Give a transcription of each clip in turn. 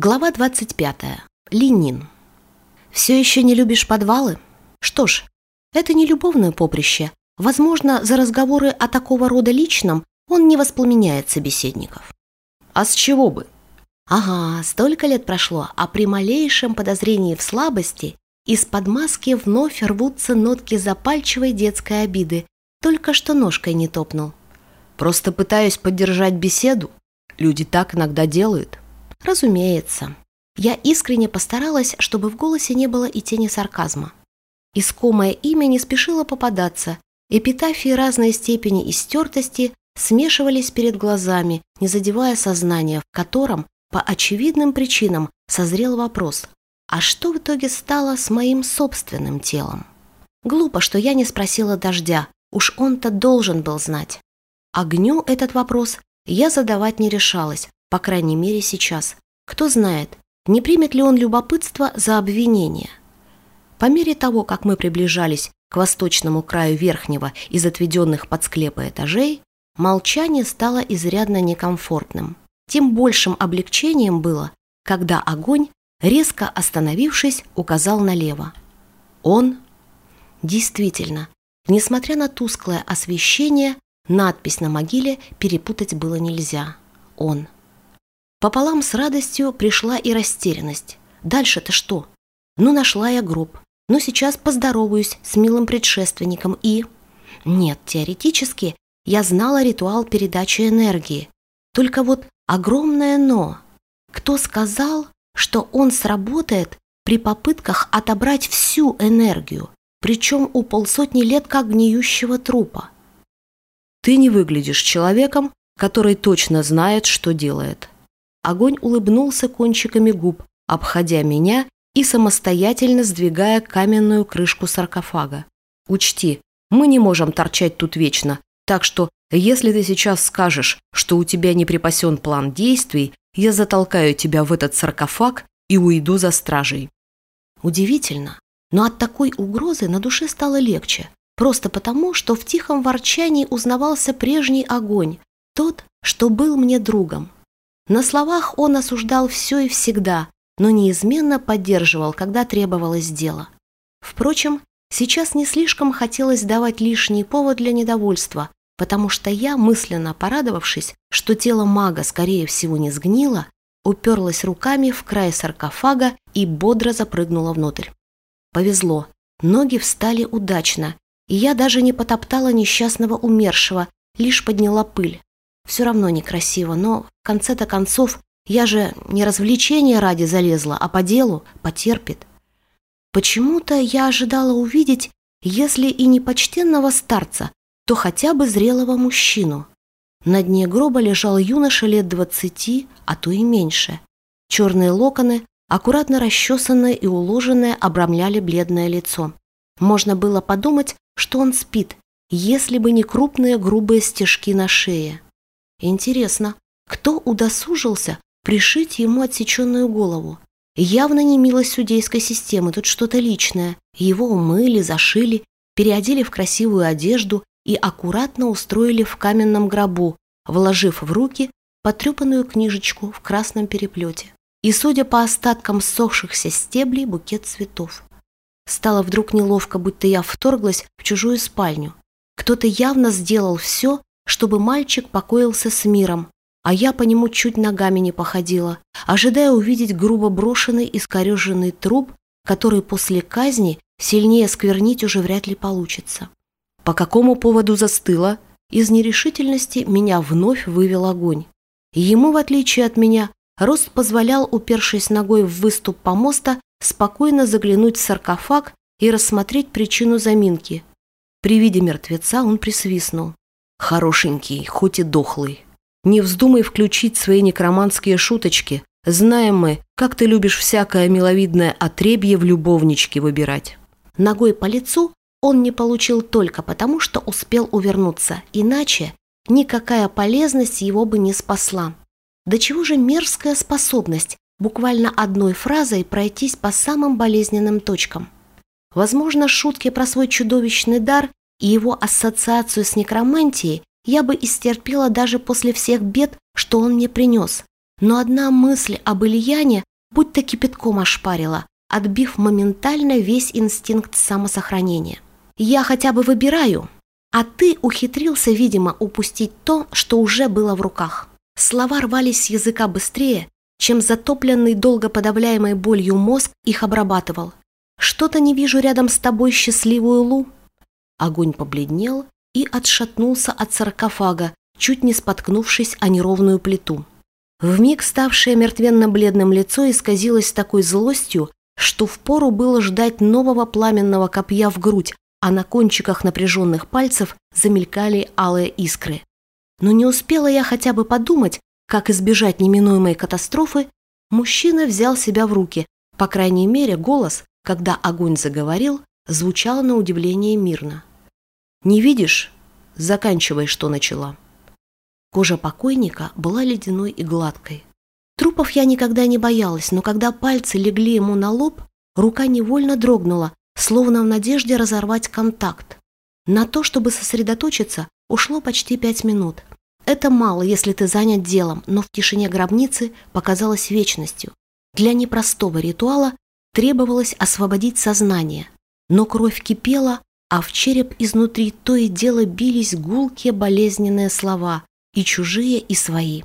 Глава 25. Ленин. Все еще не любишь подвалы? Что ж, это не любовное поприще. Возможно, за разговоры о такого рода личном он не воспламеняет собеседников. А с чего бы? Ага, столько лет прошло, а при малейшем подозрении в слабости из-под маски вновь рвутся нотки запальчивой детской обиды. Только что ножкой не топнул. Просто пытаюсь поддержать беседу. Люди так иногда делают. Разумеется. Я искренне постаралась, чтобы в голосе не было и тени сарказма. Искомое имя не спешило попадаться. Эпитафии разной степени истертости смешивались перед глазами, не задевая сознание, в котором, по очевидным причинам, созрел вопрос «А что в итоге стало с моим собственным телом?» Глупо, что я не спросила дождя, уж он-то должен был знать. Огню этот вопрос я задавать не решалась, по крайней мере сейчас. Кто знает, не примет ли он любопытство за обвинение. По мере того, как мы приближались к восточному краю верхнего из отведенных под склепы этажей, молчание стало изрядно некомфортным. Тем большим облегчением было, когда огонь, резко остановившись, указал налево. Он действительно, несмотря на тусклое освещение, надпись на могиле перепутать было нельзя. Он. Пополам с радостью пришла и растерянность. Дальше-то что? Ну, нашла я гроб. Ну, сейчас поздороваюсь с милым предшественником и... Нет, теоретически я знала ритуал передачи энергии. Только вот огромное «но». Кто сказал, что он сработает при попытках отобрать всю энергию, причем у полсотни лет как гниющего трупа? Ты не выглядишь человеком, который точно знает, что делает. Огонь улыбнулся кончиками губ, обходя меня и самостоятельно сдвигая каменную крышку саркофага. «Учти, мы не можем торчать тут вечно, так что, если ты сейчас скажешь, что у тебя не припасен план действий, я затолкаю тебя в этот саркофаг и уйду за стражей». Удивительно, но от такой угрозы на душе стало легче, просто потому, что в тихом ворчании узнавался прежний огонь, тот, что был мне другом. На словах он осуждал все и всегда, но неизменно поддерживал, когда требовалось дело. Впрочем, сейчас не слишком хотелось давать лишний повод для недовольства, потому что я, мысленно порадовавшись, что тело мага, скорее всего, не сгнило, уперлась руками в край саркофага и бодро запрыгнула внутрь. Повезло, ноги встали удачно, и я даже не потоптала несчастного умершего, лишь подняла пыль. Все равно некрасиво, но в конце-то концов я же не развлечение ради залезла, а по делу потерпит. Почему-то я ожидала увидеть, если и не почтенного старца, то хотя бы зрелого мужчину. На дне гроба лежал юноша лет двадцати, а то и меньше. Черные локоны, аккуратно расчесанные и уложенные, обрамляли бледное лицо. Можно было подумать, что он спит, если бы не крупные грубые стежки на шее. Интересно, кто удосужился пришить ему отсеченную голову? Явно не милость судейской системы, тут что-то личное. Его умыли, зашили, переодели в красивую одежду и аккуратно устроили в каменном гробу, вложив в руки потрепанную книжечку в красном переплете. И, судя по остаткам ссохшихся стеблей, букет цветов. Стало вдруг неловко, будто я вторглась в чужую спальню. Кто-то явно сделал все, чтобы мальчик покоился с миром, а я по нему чуть ногами не походила, ожидая увидеть грубо брошенный искореженный труп, который после казни сильнее сквернить уже вряд ли получится. По какому поводу застыла? Из нерешительности меня вновь вывел огонь. Ему, в отличие от меня, рост позволял, упершись ногой в выступ помоста, спокойно заглянуть в саркофаг и рассмотреть причину заминки. При виде мертвеца он присвистнул. Хорошенький, хоть и дохлый. Не вздумай включить свои некроманские шуточки. Знаем мы, как ты любишь всякое миловидное отребье в любовничке выбирать. Ногой по лицу он не получил только потому, что успел увернуться. Иначе никакая полезность его бы не спасла. Да чего же мерзкая способность буквально одной фразой пройтись по самым болезненным точкам. Возможно, шутки про свой чудовищный дар и его ассоциацию с некромантией я бы истерпела даже после всех бед, что он мне принес. Но одна мысль об Ильяне будто кипятком ошпарила, отбив моментально весь инстинкт самосохранения. «Я хотя бы выбираю, а ты ухитрился, видимо, упустить то, что уже было в руках». Слова рвались с языка быстрее, чем затопленный долго подавляемой болью мозг их обрабатывал. «Что-то не вижу рядом с тобой счастливую Лу». Огонь побледнел и отшатнулся от саркофага, чуть не споткнувшись о неровную плиту. Вмиг ставшее мертвенно-бледным лицо исказилось такой злостью, что впору было ждать нового пламенного копья в грудь, а на кончиках напряженных пальцев замелькали алые искры. Но не успела я хотя бы подумать, как избежать неминуемой катастрофы, мужчина взял себя в руки. По крайней мере, голос, когда огонь заговорил, звучал на удивление мирно. «Не видишь? Заканчивай, что начала». Кожа покойника была ледяной и гладкой. Трупов я никогда не боялась, но когда пальцы легли ему на лоб, рука невольно дрогнула, словно в надежде разорвать контакт. На то, чтобы сосредоточиться, ушло почти пять минут. Это мало, если ты занят делом, но в тишине гробницы показалось вечностью. Для непростого ритуала требовалось освободить сознание, но кровь кипела, а в череп изнутри то и дело бились гулкие болезненные слова, и чужие, и свои.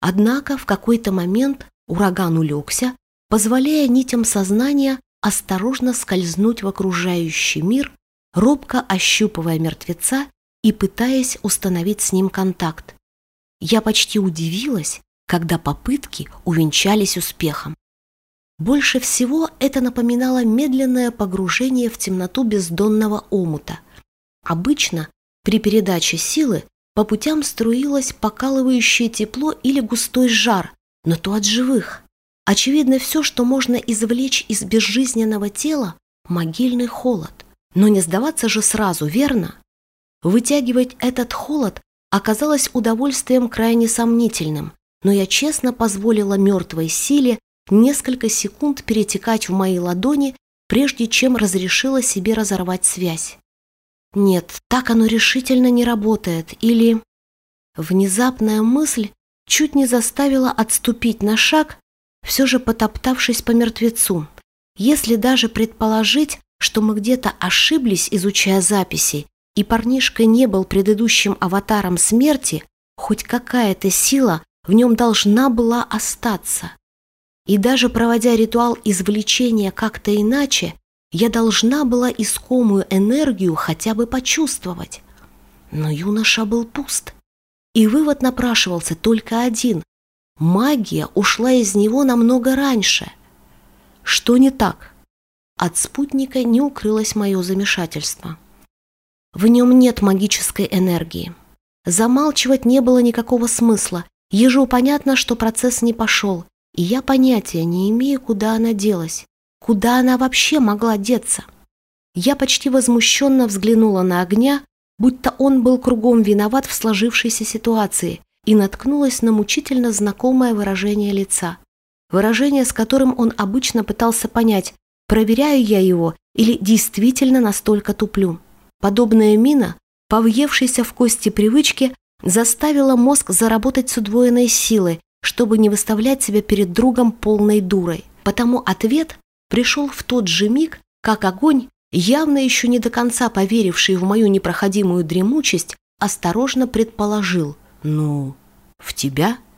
Однако в какой-то момент ураган улегся, позволяя нитям сознания осторожно скользнуть в окружающий мир, робко ощупывая мертвеца и пытаясь установить с ним контакт. Я почти удивилась, когда попытки увенчались успехом. Больше всего это напоминало медленное погружение в темноту бездонного омута. Обычно при передаче силы по путям струилось покалывающее тепло или густой жар, но то от живых. Очевидно, все, что можно извлечь из безжизненного тела – могильный холод. Но не сдаваться же сразу, верно? Вытягивать этот холод оказалось удовольствием крайне сомнительным, но я честно позволила мертвой силе несколько секунд перетекать в мои ладони, прежде чем разрешила себе разорвать связь. Нет, так оно решительно не работает. Или... Внезапная мысль чуть не заставила отступить на шаг, все же потоптавшись по мертвецу. Если даже предположить, что мы где-то ошиблись, изучая записи, и парнишка не был предыдущим аватаром смерти, хоть какая-то сила в нем должна была остаться. И даже проводя ритуал извлечения как-то иначе, я должна была искомую энергию хотя бы почувствовать. Но юноша был пуст. И вывод напрашивался только один. Магия ушла из него намного раньше. Что не так? От спутника не укрылось мое замешательство. В нем нет магической энергии. Замалчивать не было никакого смысла. Ежу понятно, что процесс не пошел, и я понятия не имею, куда она делась. Куда она вообще могла деться? Я почти возмущенно взглянула на огня, будто он был кругом виноват в сложившейся ситуации, и наткнулась на мучительно знакомое выражение лица. Выражение, с которым он обычно пытался понять, проверяю я его или действительно настолько туплю. Подобная мина, повъевшаяся в кости привычки, заставила мозг заработать с удвоенной силой, чтобы не выставлять себя перед другом полной дурой. Потому ответ пришел в тот же миг, как огонь, явно еще не до конца поверивший в мою непроходимую дремучесть, осторожно предположил «Ну, в тебя?»